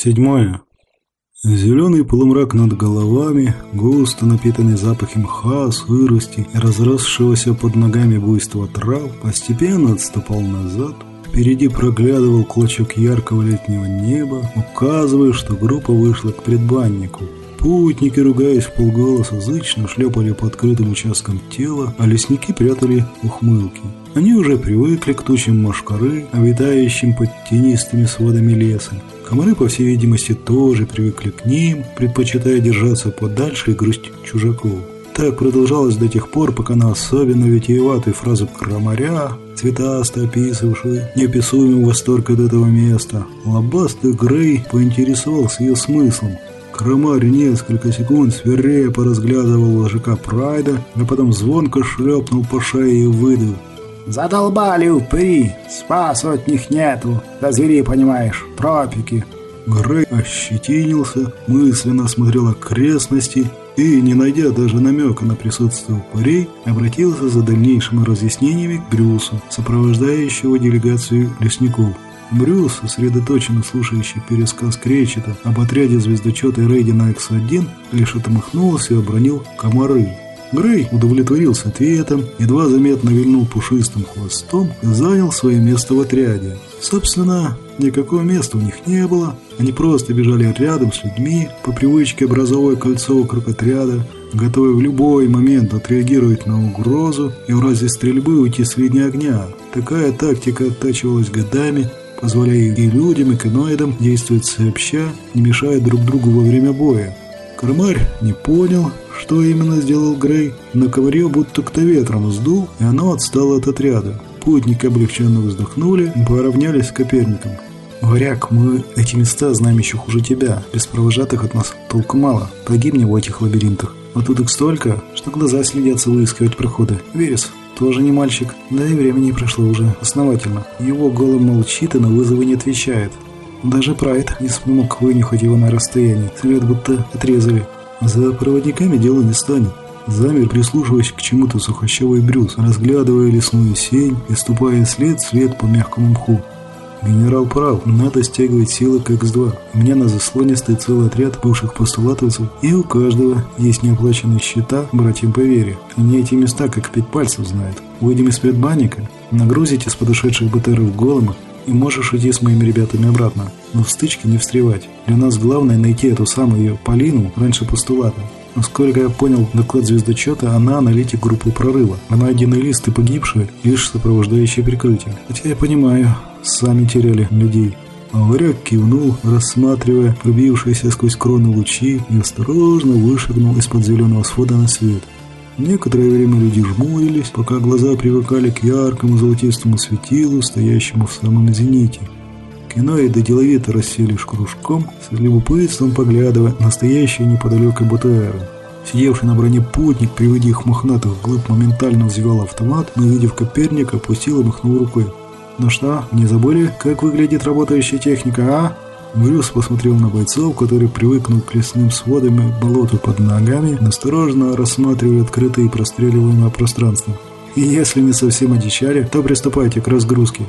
Седьмое. Зеленый полумрак над головами, густо напитанный запахом мха, сырости и разросшегося под ногами буйства трав, постепенно отступал назад. Впереди проглядывал клочок яркого летнего неба, указывая, что группа вышла к предбаннику. Путники, ругаясь в полголоса, зычно шлепали по открытым участкам тела, а лесники прятали ухмылки. Они уже привыкли к тучам машкары, обитающим под тенистыми сводами леса. Комары, по всей видимости, тоже привыкли к ним, предпочитая держаться подальше и грызть чужаков. Так продолжалось до тех пор, пока на особенно витиеватую фразу крамаря, цветасто описывавшую неописуемый восторг от этого места, лобастый Грей поинтересовался ее смыслом. Крамарь несколько секунд свирепо разглядывал ложика Прайда, а потом звонко шлепнул по шее и выдал. Задолбали упыри, спасу от них нету. Да звери, понимаешь, тропики. Грей ощетинился, мысленно осмотрел окрестности и, не найдя даже намека на присутствие упырей, обратился за дальнейшими разъяснениями к Брюсу, сопровождающего делегацию лесников. Брюс, сосредоточенно слушающий пересказ Кречета об отряде звездочета рейде на X1, лишь отмахнулся и обронил комары. Грей удовлетворился ответом, едва заметно вильнул пушистым хвостом и занял свое место в отряде. Собственно, никакого места у них не было. Они просто бежали рядом с людьми, по привычке образовывая кольцо вокруг отряда, готовые в любой момент отреагировать на угрозу и в разе стрельбы уйти с линии огня. Такая тактика оттачивалась годами, позволяя и людям, и каноидам действовать сообща, не мешая друг другу во время боя. Кармарь не понял, что именно сделал Грей, но ковырье будто кто ветром сдул, и оно отстало от отряда. Путники облегченно вздохнули поравнялись с Коперником. «Варяг, мы эти места знаем еще хуже тебя. Без провожатых от нас толку мало. Погибнем в этих лабиринтах. А тут их столько, что глаза следятся выискивать проходы. Верес, тоже не мальчик. Да и времени прошло уже основательно. Его голым молчит и на вызовы не отвечает. Даже Прайд не смог вынюхать его на расстоянии. Свет будто отрезали. За проводниками дело не станет. Замер, прислушиваясь к чему-то сухощавый Брюс, разглядывая лесную сень и ступая след след по мягкому мху. Генерал прав, надо стягивать силы к X2. У меня на заслоне стоит целый отряд бывших постулатовцев, и у каждого есть неоплаченные счета братьям по вере. Они эти места как пять пальцев знают. Выйдем из предбанника, нагрузите с подошедших БТРов голыма, и можешь идти с моими ребятами обратно. Но в стычке не встревать. Для нас главное найти эту самую Полину раньше постулата. Насколько я понял доклад звездочета, она аналитик группы прорыва. Она один лист и погибшая, лишь сопровождающее прикрытие. Хотя я понимаю, сами теряли людей. А варяг кивнул, рассматривая пробившиеся сквозь кроны лучи и осторожно вышагнул из-под зеленого свода на свет. Некоторое время люди жмурились, пока глаза привыкали к яркому золотистому светилу, стоящему в самом зените. Киноиды деловито расселись кружком, с любопытством поглядывая на стоящие неподалеку БТРы. Сидевший на броне путник, приведя их мохнатых глыб, моментально взвел автомат, но, увидев Коперника, опустил и махнул рукой. «Ну что, не забыли, как выглядит работающая техника, а?» Брюс посмотрел на бойцов, которые, привыкнув к лесным сводам и болоту под ногами, осторожно рассматривали открытое и простреливаемое пространство. И если не совсем одичали, то приступайте к разгрузке.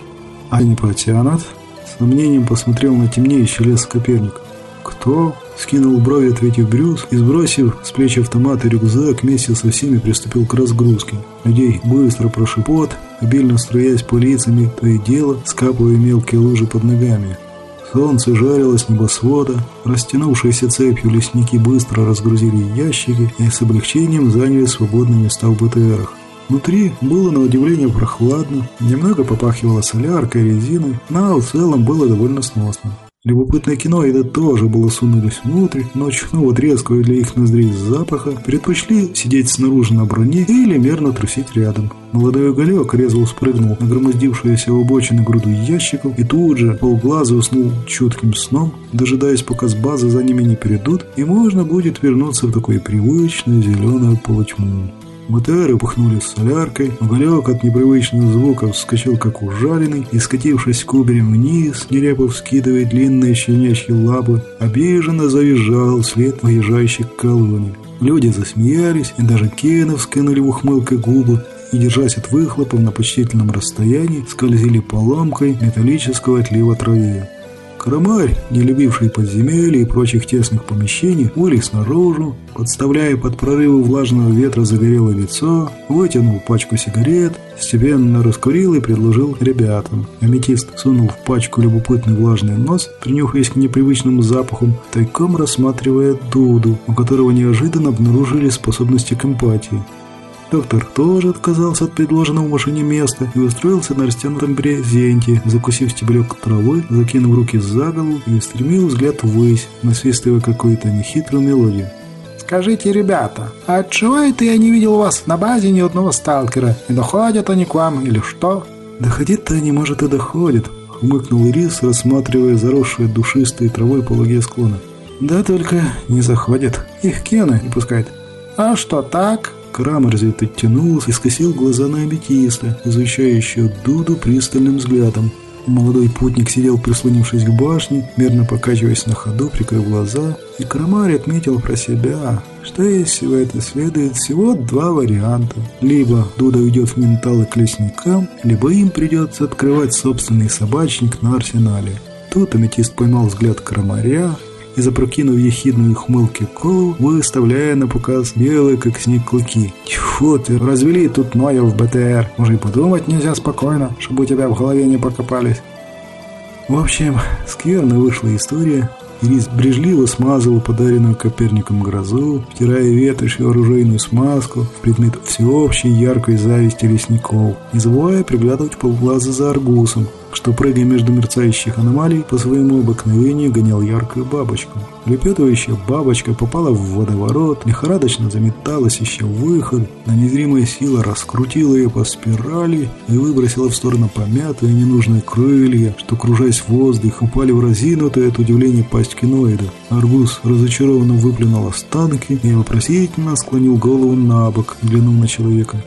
А не потянут? С сомнением посмотрел на темнеющий лес Коперник. «Кто?» – скинул брови, ответив Брюс, и, сбросив с плеч автомат и рюкзак, вместе со всеми приступил к разгрузке. Людей быстро прошипот, обильно струясь по лицам то и дело, скапывая мелкие лужи под ногами. Солнце жарило с небосвода, растянувшиеся цепью лесники быстро разгрузили ящики и с облегчением заняли свободные места в БТРах. Внутри было на удивление прохладно, немного попахивало соляркой резиной, но в целом было довольно сносно. Любопытное кино это тоже было сунулись внутрь, но чихнув от резкого для их ноздрей запаха, предпочли сидеть снаружи на броне или мерно трусить рядом. Молодой уголек резво спрыгнул на громоздившуюся у обочины груду ящиков и тут же полглаза уснул чутким сном, дожидаясь пока с базы за ними не перейдут и можно будет вернуться в такую привычную зеленую полутьму. БТРы пухнули соляркой, уголек от непривычных звуков вскочил как ужаленный и, скатившись кубарем вниз, нелепо вскидывая длинные щенячьи лапы, обиженно завизжал вслед выезжающей колонии. Люди засмеялись, и даже Кены вскинули в ухмылкой губы, и, держась от выхлопов на почтительном расстоянии, скользили по ломкой металлического отлива траве. Карамарь, не любивший подземелья и прочих тесных помещений, вылез наружу, подставляя под прорывы влажного ветра загорелое лицо, вытянул пачку сигарет, степенно раскурил и предложил ребятам. Аметист сунул в пачку любопытный влажный нос, принюхаясь к непривычным запахам, тайком рассматривая Дуду, у которого неожиданно обнаружили способности к эмпатии. Доктор тоже отказался от предложенного машине места и устроился на растянутом брезенте, закусив стебелек травы, закинув руки за голову и устремил взгляд ввысь, насвистывая какую-то нехитрую мелодию. «Скажите, ребята, а отчего это я не видел вас на базе ни одного сталкера? Не доходят они к вам или что?» «Доходить-то они, может, и доходят», — хмыкнул Ирис, рассматривая заросшие душистой травой пологие склона. «Да только не заходят. Их Кена не пускает». «А что так?» Крамерзит оттянулся и скосил глаза на аметиста, изучающего Дуду пристальным взглядом. Молодой путник сидел, прислонившись к башне, мерно покачиваясь на ходу, прикрыв глаза, и Крамарь отметил про себя, что из всего это следует всего два варианта. Либо Дуда уйдет в менталы к лесникам, либо им придется открывать собственный собачник на арсенале. Тут аметист поймал взгляд Крамаря и, запрокинув ехидную хмылки голову, выставляя на показ белые, как снег, клыки. «Тьфу ты, развели тут Ноя в БТР. Уже и подумать нельзя спокойно, чтобы у тебя в голове не покопались». В общем, скверно вышла история. Ирис брежливо смазывал подаренную Коперником грозу, втирая ветошь и оружейную смазку в предмет всеобщей яркой зависти лесников, не забывая приглядывать полглаза за аргусом, что, прыгая между мерцающих аномалий, по своему обыкновению гонял яркую бабочку. Лепетывающая бабочка попала в водоворот, лихорадочно заметалась, ища выход, но незримая сила раскрутила ее по спирали и выбросила в сторону помятые ненужные крылья, что, кружась в воздух, упали в разинутую от удивления пасть киноида. Аргус разочарованно выплюнул останки и вопросительно склонил голову на бок, глянув на человека.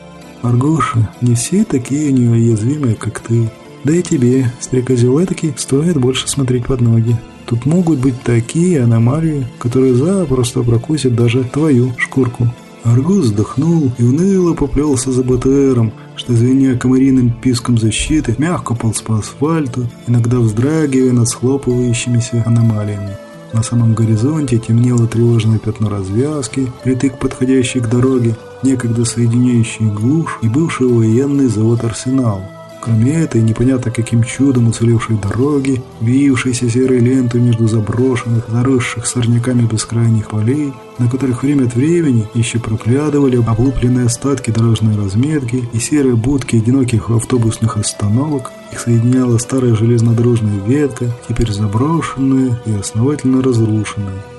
«Аргуша, не все такие неуязвимые, как ты. Да и тебе, стрекозел этаки, стоит больше смотреть под ноги. Тут могут быть такие аномалии, которые запросто прокусят даже твою шкурку. Аргус вздохнул и уныло поплелся за БТРом, что, звеня комариным писком защиты, мягко полз по асфальту, иногда вздрагивая над схлопывающимися аномалиями. На самом горизонте темнело тревожное пятно развязки, притык подходящий к дороге, некогда соединяющий глушь и бывший военный завод «Арсенал». Кроме этой, непонятно каким чудом уцелевшей дороги, вившейся серой лентой между заброшенных, заросших сорняками бескрайних полей, на которых время от времени еще проглядывали облупленные остатки дорожной разметки и серые будки одиноких автобусных остановок, их соединяла старая железнодорожная ветка, теперь заброшенная и основательно разрушенная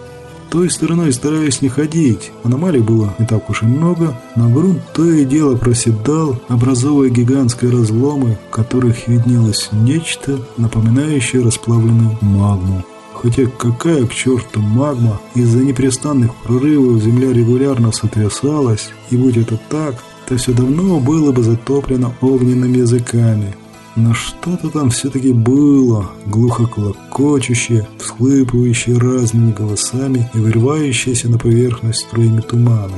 той стороной стараюсь не ходить. Аномалий было не так уж и много, но грунт то и дело проседал, образовывая гигантские разломы, в которых виднелось нечто, напоминающее расплавленную магму. Хотя какая к черту магма, из-за непрестанных прорывов земля регулярно сотрясалась, и будь это так, то все давно было бы затоплено огненными языками. Но что-то там все-таки было, глухо клокочущее, всхлыпывающее разными голосами и вырывающееся на поверхность струями тумана.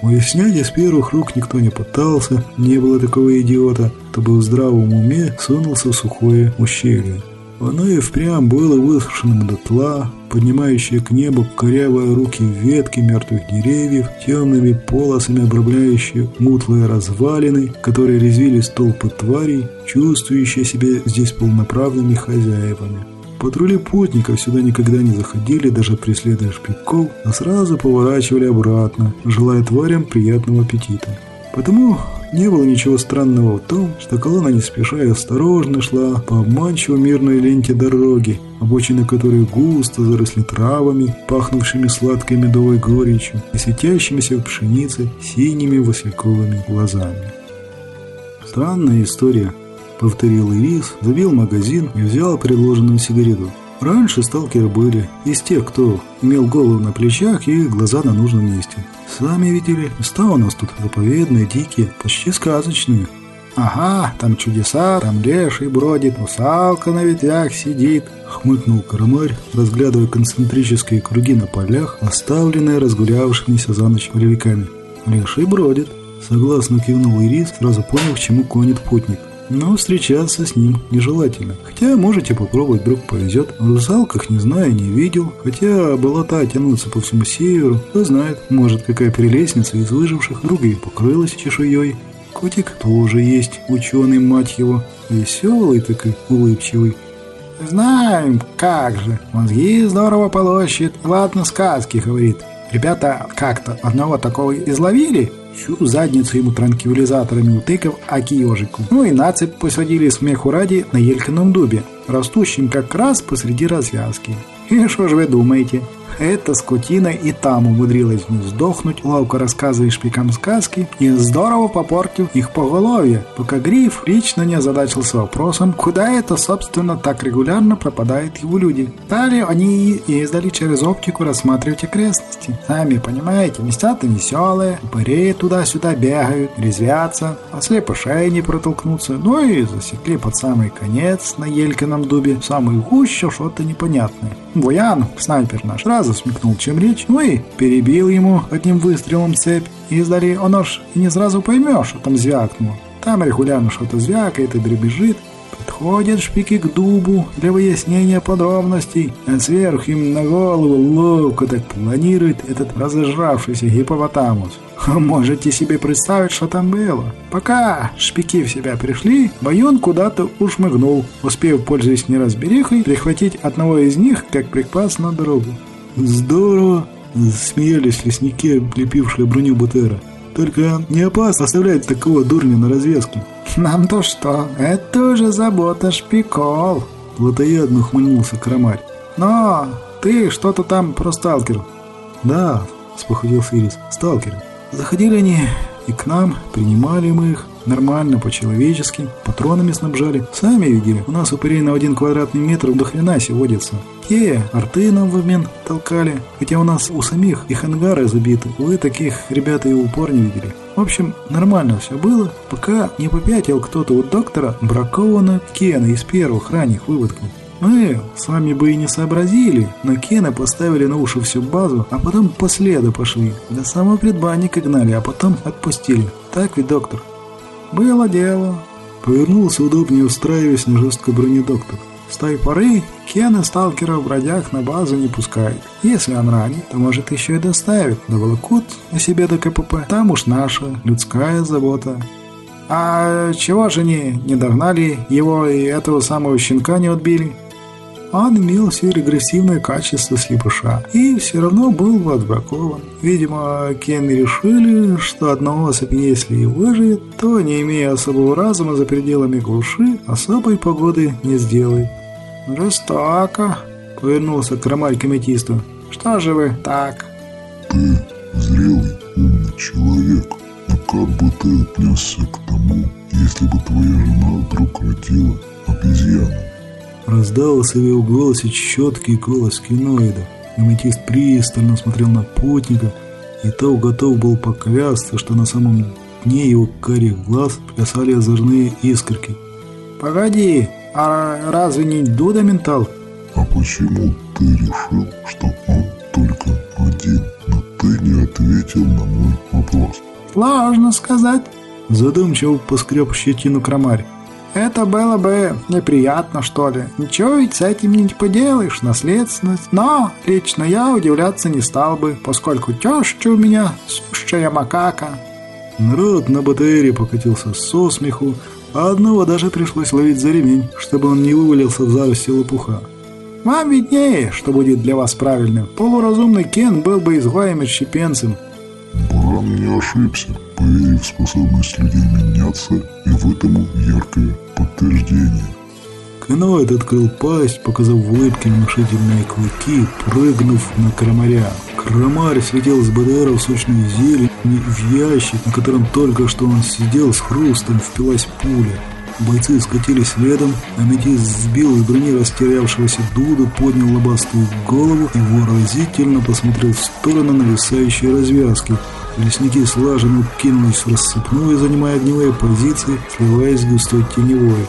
Уяснять из первых рук никто не пытался, не было такого идиота, кто в здравом уме сунулся в сухое ущелье. Оно и впрямь было высушенным дотла, поднимающие к небу корявые руки ветки мертвых деревьев, темными полосами обрамляющие мутлые развалины, которые резвились толпы тварей, чувствующие себя здесь полноправными хозяевами. Патрули путников сюда никогда не заходили, даже преследуя шпиков, а сразу поворачивали обратно, желая тварям приятного аппетита. Потому не было ничего странного в том, что колонна не спеша и осторожно шла по обманчиво мирной ленте дороги, обочины которой густо заросли травами, пахнувшими сладкой медовой горечью и светящимися в пшенице синими васильковыми глазами. «Странная история», — повторил Ирис, забил магазин и взял предложенную сигарету. Раньше сталкеры были из тех, кто имел голову на плечах и глаза на нужном месте. Сами видели, места у нас тут заповедные, дикие, почти сказочные. «Ага, там чудеса, там леший бродит, русалка на ветвях сидит», — хмыкнул Карамарь, разглядывая концентрические круги на полях, оставленные разгулявшимися за ночь полевиками. «Леший бродит», — согласно кивнул Ирис, сразу понял, к чему клонит путник. Но встречаться с ним нежелательно. Хотя можете попробовать, вдруг повезет. В русалках не знаю, не видел. Хотя болота тянутся по всему северу. Кто знает, может какая прелестница из выживших вдруг и покрылась чешуей. Котик тоже есть, ученый, мать его. Веселый такой, улыбчивый. Знаем, как же. Мозги здорово полощет. Ладно, сказки, говорит. Ребята как-то одного такого изловили, всю задницу ему транквилизаторами утыкав аки ежику. Ну и нацепь посадили смеху ради на елькином дубе, растущем как раз посреди развязки. И что же вы думаете? Эта скотина и там умудрилась не сдохнуть, ловко рассказывая шпикам сказки, и здорово попортил их поголовье, пока Гриф лично не озадачился вопросом, куда это, собственно, так регулярно пропадают его люди. Далее они ездили через оптику рассматривать окрестности. Сами понимаете, места-то веселые, упыри туда-сюда бегают, резвятся, а слепышей не протолкнуться, ну и засекли под самый конец на Елькином дубе, самый гуще что-то непонятное. Буян, снайпер наш, сразу смекнул, чем речь, ну и перебил ему одним выстрелом цепь. И издали оно ж и не сразу поймешь, что там звякнуло. Там регулярно что-то звякает и дребезжит. Подходят шпики к дубу для выяснения подробностей, а сверху им на голову ловко так планирует этот разожравшийся гипопотамус. Можете себе представить, что там было? Пока шпики в себя пришли, Баюн куда-то ушмыгнул, успев, пользуясь неразберихой, прихватить одного из них как припас на дорогу. Здорово! Смеялись лесники, облепившие броню Бутера. Только не опасно оставлять такого дурня на развязке. Нам-то что? Это уже забота шпиков. Платоядно ухмыльнулся Крамарь. Но ты что-то там про сталкеров. Да, спохудился Ирис, сталкеры. Заходили они и к нам, принимали мы их, нормально, по-человечески, патронами снабжали. Сами видели, у нас упырей на один квадратный метр до хрена водится. Те арты нам в обмен толкали, хотя у нас у самих их ангары забиты. Вы таких ребята и упор не видели. В общем, нормально все было, пока не попятил кто-то у доктора бракованного Кена из первых ранних выводков. Мы с вами бы и не сообразили, но Кена поставили на уши всю базу, а потом по следу пошли. До самого предбанника гнали, а потом отпустили. Так ведь, доктор? Было дело. Повернулся удобнее, устраиваясь на жесткой броне доктор. С той поры Кена сталкера в бродяг на базу не пускает. Если он ранит, то может еще и доставит. Доволокут на себе до КПП. Там уж наша людская забота. А чего же они не догнали его и этого самого щенка не отбили? Он имел все регрессивные качества слепыша и все равно был бы отбракован. Видимо, Кен решили, что одна особь, если и выживет, то, не имея особого разума за пределами глуши, особой погоды не сделает. «Жестоко», — повернулся к Ромарь Кометисту. «Что же вы так?» «Ты зрелый, умный человек, но как бы ты отнесся к тому, если бы твоя жена вдруг родила обезьяну?» Раздался в его голосе четкий голос киноида. Аметист пристально смотрел на путника, и то готов был поклясться, что на самом дне его карих глаз плясали озорные искорки. «Погоди, а разве не Дуда ментал?» «А почему ты решил, что он только один, но ты не ответил на мой вопрос?» «Сложно сказать», задумчиво поскреб щетину кромарь. Это было бы неприятно, что ли. Ничего ведь с этим не поделаешь, наследственность. Но лично я удивляться не стал бы, поскольку теща у меня сущая макака. Народ на БТРе покатился со смеху, а одного даже пришлось ловить за ремень, чтобы он не вывалился в зарости лопуха. Вам виднее, что будет для вас правильным. Полуразумный Кен был бы изгоем и щепенцем. Буран не ошибся поверив в способность людей меняться, и в этом яркое подтверждение. Каноид открыл пасть, показав в улыбке внушительные клыки, прыгнув на крамаря. Крамарь светил с БДРа в сочную зелень в ящик, на котором только что он сидел с хрустом, впилась пуля. Бойцы скатились следом, а Метис сбил из брони растерявшегося Дуда, поднял лобастую голову и выразительно посмотрел в сторону нависающей развязки, Лесники слаженно кинулись в рассыпную, занимая огневые позиции, сливаясь с густой теневой.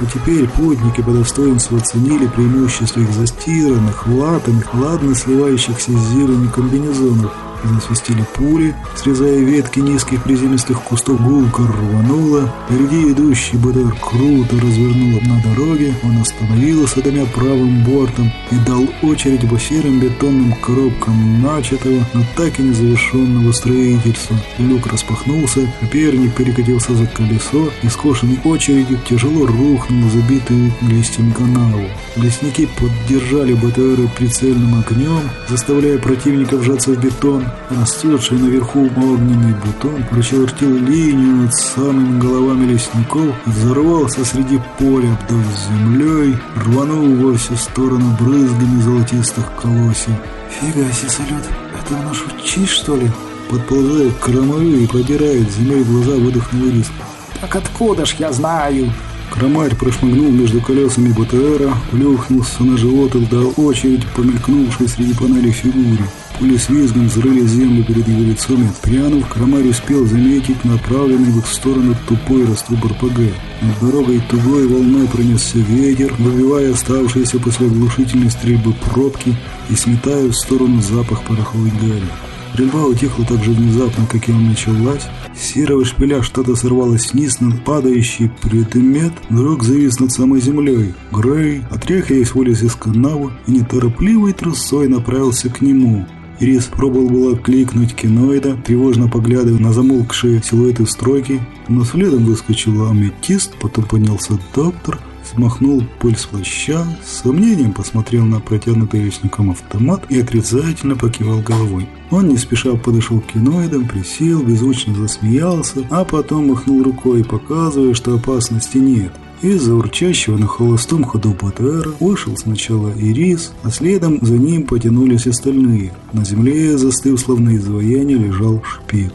А теперь путники по достоинству оценили преимущество их застиранных, латанных, ладно сливающихся с зеленью комбинезонов. Засвистели пули, срезая ветки низких приземистых кустов. Гулка рванула. Впереди идущий БТР круто развернула на дороге. Он остановился, дымя правым бортом, и дал очередь по серым бетонным коробкам начатого, но так и не завершенного строительства. Люк распахнулся, соперник перекатился за колесо и скошенной очередью тяжело рухнул забитую листьями канаву. Лесники поддержали БТРы прицельным огнем, заставляя противника вжаться в бетон. Растетший наверху огненный бутон прочертил линию над самыми головами лесников взорвался среди поля, обдав землей, рванул во все стороны брызгами золотистых колосьев. Фига себе, салют, это наш учить, что ли? Подползая к и продирает землей глаза, выдохнул риск. Так откуда ж я знаю? Крамарь прошмыгнул между колесами БТРа, плюхнулся на живот и дал очередь, помелькнувшей среди панелей фигуре. Пули с визгом взрыли землю перед его лицом и отпрянув, Крамарь успел заметить направленный в их сторону тупой раструб РПГ. Над дорогой тугой волной пронесся ветер, выбивая оставшиеся после оглушительной стрельбы пробки и сметая в сторону запах пороховой гари. Стрельба утихла так же внезапно, как и она началась. С серого шпиля что-то сорвалось вниз на падающий предмет, вдруг завис над самой землей. Грей, отряхиваясь, вылез из канавы и неторопливой трусой направился к нему. Ирис пробовал было кликнуть киноида, тревожно поглядывая на замолкшие силуэты стройки, но следом выскочил аметист, потом поднялся доктор – смахнул пыль с плаща, с сомнением посмотрел на протянутый лесником автомат и отрицательно покивал головой. Он не спеша подошел к киноидам, присел, беззвучно засмеялся, а потом махнул рукой, показывая, что опасности нет. Из-за урчащего на холостом ходу БТР вышел сначала Ирис, а следом за ним потянулись остальные. На земле, застыв словно изваяние, лежал шпик.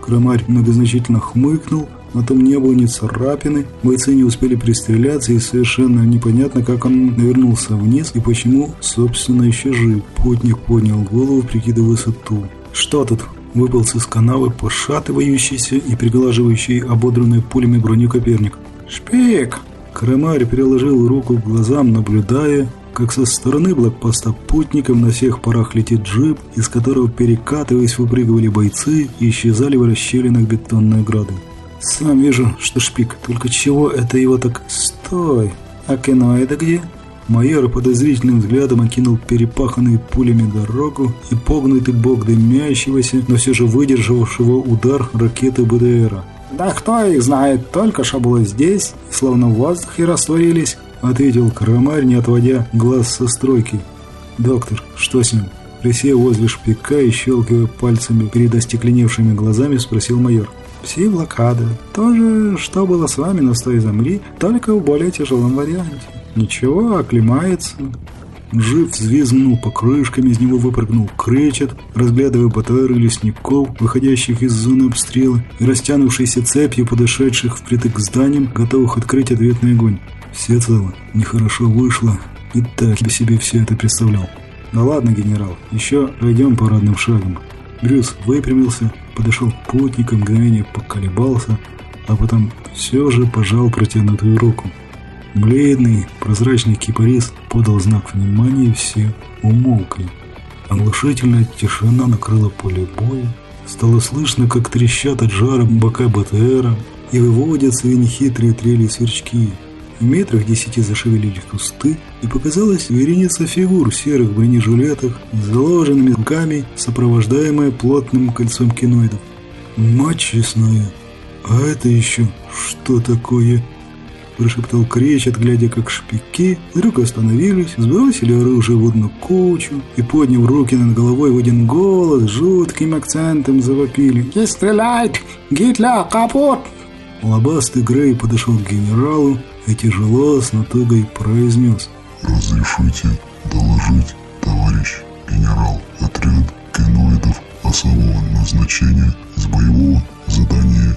Крамарь многозначительно хмыкнул, на том не было ни царапины, бойцы не успели пристреляться, и совершенно непонятно, как он навернулся вниз и почему, собственно, еще жив. Путник поднял голову, прикидывая высоту. «Что тут?» Выполз из канавы пошатывающийся и приглаживающий ободранной пулями броню Коперник. «Шпик!» Карамарь переложил руку к глазам, наблюдая, как со стороны блокпоста путников на всех парах летит джип, из которого перекатываясь выпрыгивали бойцы и исчезали в расщелинах бетонной грады. Сам вижу, что шпик. Только чего это его так... Стой! А кино это где? Майор подозрительным взглядом окинул перепаханную пулями дорогу и погнутый бок дымящегося, но все же выдержавшего удар ракеты БДРа. «Да кто их знает, только что было здесь, словно в воздухе растворились», ответил Карамарь, не отводя глаз со стройки. «Доктор, что с ним?» Присев возле шпика и щелкая пальцами перед остекленевшими глазами, спросил майор. Все блокады. То же, что было с вами на стой земли, только в более тяжелом варианте. Ничего, оклемается. Жив взвизгнул покрышками, из него выпрыгнул кречет, разглядывая БТР лесников, выходящих из зоны обстрела, и растянувшиеся цепью подошедших впритык к зданиям, готовых открыть ответный огонь. Все цело. Нехорошо вышло. И так я себе все это представлял. Да ладно, генерал, еще пойдем парадным шагом. Брюс выпрямился, подошел к путнику, мгновение поколебался, а потом все же пожал протянутую руку. Бледный, прозрачный кипарис подал знак внимания, и все умолкли. Оглушительная тишина накрыла поле боя. Стало слышно, как трещат от жара бока БТРа и выводятся нехитрые трели сверчки. В метрах десяти зашевелились кусты, и показалась вереница фигур в серых бронежилетах, с заложенными руками, сопровождаемая плотным кольцом киноидов. «Мать честная, а это еще что такое?» Прошептал Кречет, глядя, как шпики вдруг остановились, сбросили оружие в одну кучу и, подняв руки над головой в один голос, жутким акцентом завопили. «Не стреляйте! Гитлер, капут!» Лобастый Грей подошел к генералу и тяжело с натугой произнес. «Разрешите доложить, товарищ генерал, отряд киноидов особого назначения с боевого задания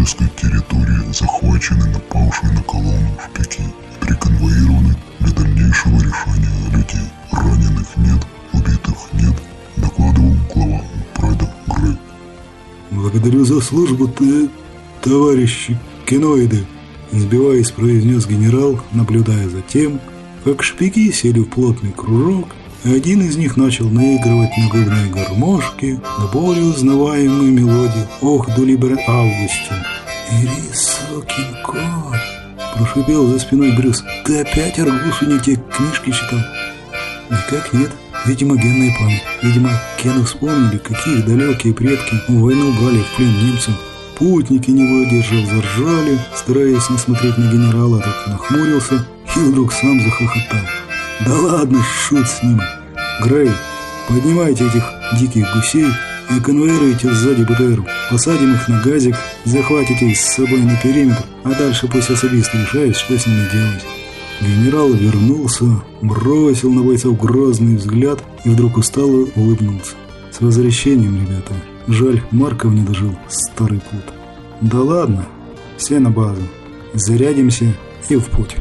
вражеской территории, захвачены напавшие на колонну шпики и приконвоированы для дальнейшего решения людей. Раненых нет, убитых нет, докладывал глава Прайда Грей. «Благодарю за службу, ты, товарищи киноиды!» Сбиваясь, произнес генерал, наблюдая за тем, как шпики сели в плотный кружок один из них начал наигрывать на губной гармошке до более узнаваемую мелодию «Ох, дулибер Августин». «Ири, сукин кот!» – прошипел за спиной Брюс. «Ты опять Аргусу не те книжки читал?» «Никак нет. Видимо, генная память. Видимо, Кену вспомнили, какие далекие предки в войну брали в плен немцев. Путники, не выдержав, заржали, стараясь не смотреть на генерала, тот нахмурился и вдруг сам захохотал. «Да ладно, шут с ним! Грей, поднимайте этих диких гусей и конвоируйте сзади БТР. Посадим их на газик, захватите их с собой на периметр, а дальше пусть особисты решают, что с ними делать». Генерал вернулся, бросил на бойцов грозный взгляд и вдруг устало улыбнулся. «С возвращением, ребята! Жаль, Марков не дожил, старый пут!» «Да ладно, все на базу. Зарядимся и в путь».